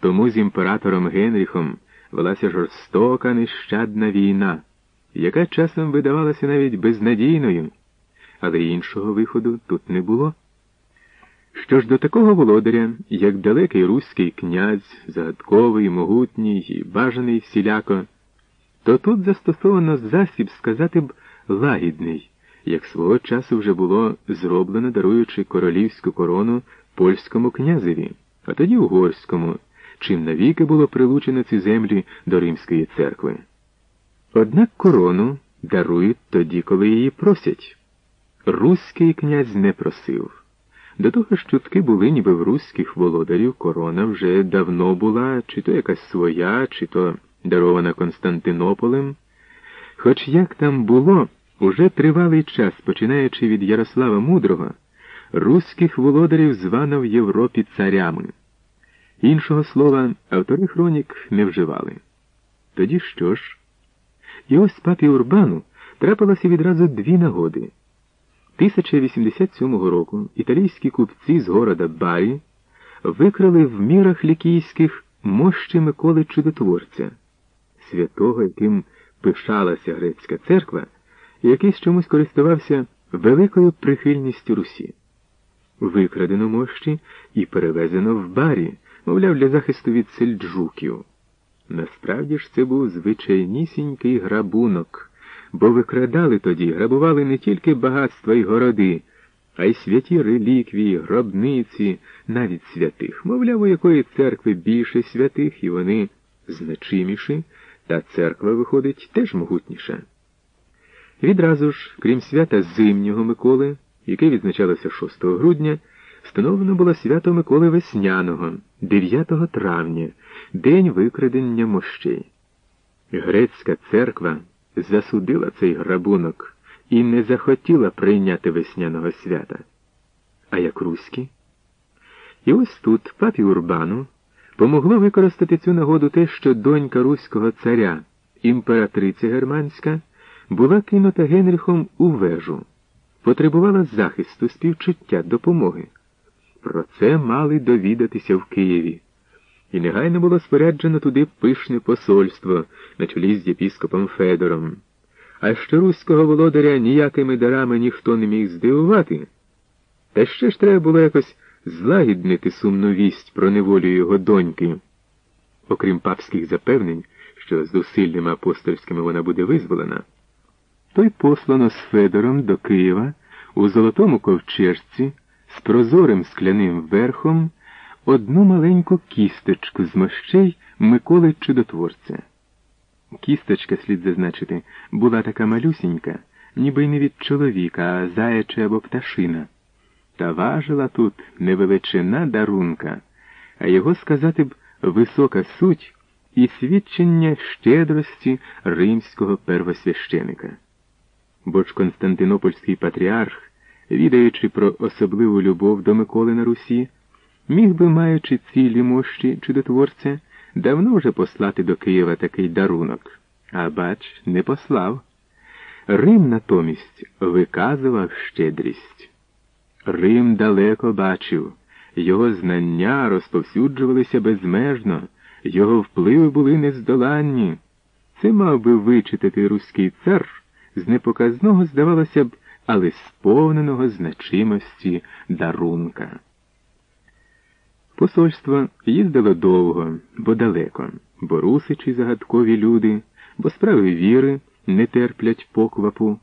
Тому з імператором Генріхом велася жорстока нещадна війна, яка часом видавалася навіть безнадійною, але іншого виходу тут не було. Що ж до такого володаря, як далекий руський князь, загадковий, могутній і бажаний всіляко, то тут застосовано засіб сказати б лагідний, як свого часу вже було зроблено, даруючи королівську корону польському князеві, а тоді угорському, чим навіки було прилучено ці землі до Римської церкви. Однак корону дарують тоді, коли її просять. Руський князь не просив. До того ж чутки були, ніби в руських володарів корона вже давно була, чи то якась своя, чи то дарована Константинополем. Хоч як там було, уже тривалий час, починаючи від Ярослава Мудрого, руських володарів звано в Європі царями. Іншого слова автори хронік не вживали. Тоді що ж? І ось папі Урбану трапилося відразу дві нагоди. 1087 року італійські купці з города Барі викрали в мірах лікійських мощі Миколи Чудотворця, святого, яким пишалася грецька церква, який чомусь користувався великою прихильністю Русі. Викрадено мощі і перевезено в барі, мовляв, для захисту від сельджуків. Насправді ж це був звичайнісінький грабунок, бо викрадали тоді, грабували не тільки багатства й городи, а й святі реліквії, гробниці, навіть святих. Мовляв, у якої церкви більше святих, і вони значиміші, та церква виходить теж могутніша. Відразу ж, крім свята Зимнього Миколи, яке відзначалося 6 грудня, встановлено було свято Миколи Весняного, 9 травня, день викрадення мощей. Грецька церква засудила цей грабунок і не захотіла прийняти весняного свята. А як руські? І ось тут папі Урбану помогло використати цю нагоду те, що донька руського царя, імператриця германська, була кинута Генріхом у вежу, потребувала захисту, співчуття, допомоги. Про це мали довідатися в Києві. І негайно було споряджено туди пишне посольство на чолі з єпіскопом Федором. А що руського володаря ніякими дарами ніхто не міг здивувати. Та ще ж треба було якось злагіднити сумну вість про неволю його доньки. Окрім папських запевнень, що з зусиллями апостольськими вона буде визволена, то й послано з Федором до Києва у золотому ковчежці з прозорим скляним верхом одну маленьку кісточку з мощей Миколи Чудотворця. Кісточка, слід зазначити, була така малюсінька, ніби й не від чоловіка, а заяча або пташина. Та важила тут не величина дарунка, а його сказати б висока суть і свідчення щедрості римського первосвященика. Бо ж Константинопольський патріарх, відаючи про особливу любов до Миколи на Русі, міг би, маючи цілі мощі чудотворця, давно вже послати до Києва такий дарунок, а бач, не послав. Рим натомість виказував щедрість. Рим далеко бачив, його знання розповсюджувалися безмежно, його впливи були нездоланні. Це мав би вичитати руський цар з непоказного, здавалося б, але сповненого значимості дарунка. Посольство їздило довго, бо далеко, бо русичі загадкові люди, бо справи віри не терплять поквапу.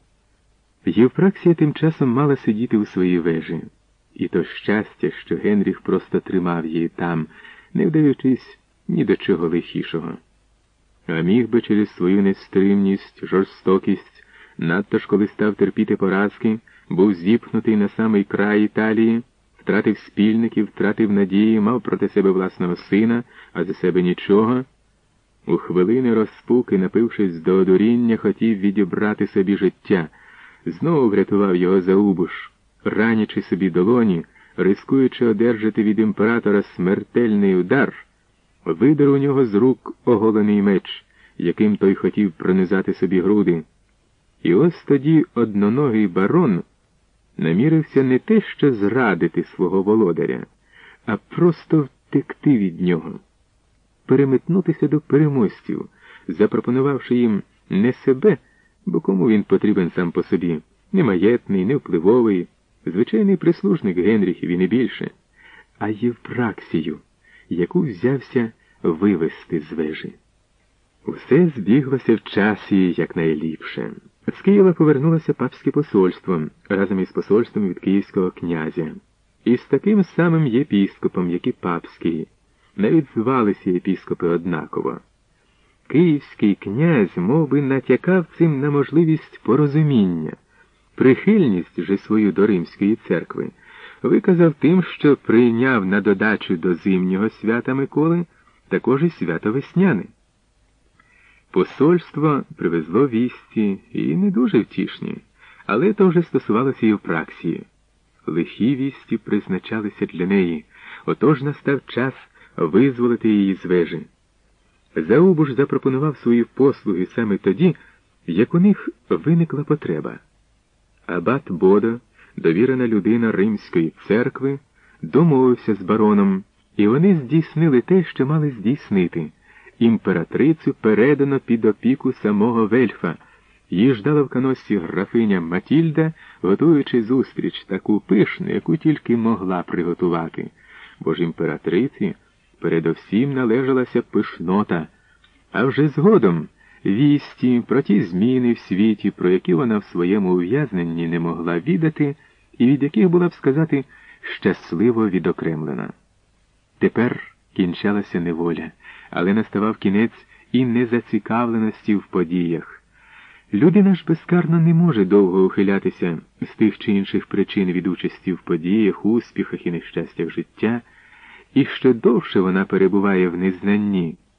Євпраксія тим часом мала сидіти у своїй вежі, і то щастя, що Генріх просто тримав її там, не вдаючись ні до чого лихішого. А міг би через свою нестримність, жорстокість, надто ж коли став терпіти поразки, був зіпхнутий на самий край Італії втратив спільників, втратив надії, мав проти себе власного сина, а за себе нічого. У хвилини розпуки, напившись до одуріння, хотів відібрати собі життя, знову врятував його Заубуш, ранячи собі долоні, рискуючи одержати від імператора смертельний удар, видер у нього з рук оголений меч, яким той хотів пронизати собі груди. І ось тоді одноногий барон намірився не те, що зрадити свого володаря, а просто втекти від нього. переметнутися до переможців, запропонувавши їм не себе, бо кому він потрібен сам по собі, немаєтний, невпливовий, звичайний прислужник Генріхів і не більше, а Євпраксію, яку взявся вивести з вежі. Усе збіглося в часі якнайліпше. З Києва повернулося папське посольство разом із посольством від київського князя, і з таким самим єпіскопом, як і папський, навіть звалися єпіскопи однаково. Київський князь мов би, натякав цим на можливість порозуміння, прихильність же свою до Римської церкви виказав тим, що прийняв на додачу до зимнього свята Миколи також і свято Весняне. Посольство привезло вісті і не дуже втішні, але то вже стосувалося і в праксії. Лихі вісті призначалися для неї, отож настав час визволити її з вежі. Заубуш запропонував свої послуги саме тоді, як у них виникла потреба. Абат Бодо, довірена людина Римської церкви, домовився з бароном, і вони здійснили те, що мали здійснити. Імператрицю передано під опіку самого Вельфа. Її ждала в каносі графиня Матільда, готуючи зустріч таку пишну, яку тільки могла приготувати, бо ж імператриці передовсім належалася пишнота, а вже згодом вісті про ті зміни в світі, про які вона в своєму ув'язненні не могла відати, і від яких була б сказати щасливо відокремлена. Тепер кінчалася неволя, але наставав кінець і незацікавленості в подіях. Людина ж безкарно не може довго ухилятися з тих чи інших причин від участі в подіях, успіхах і нещастях життя, і що довше вона перебуває в незнанні.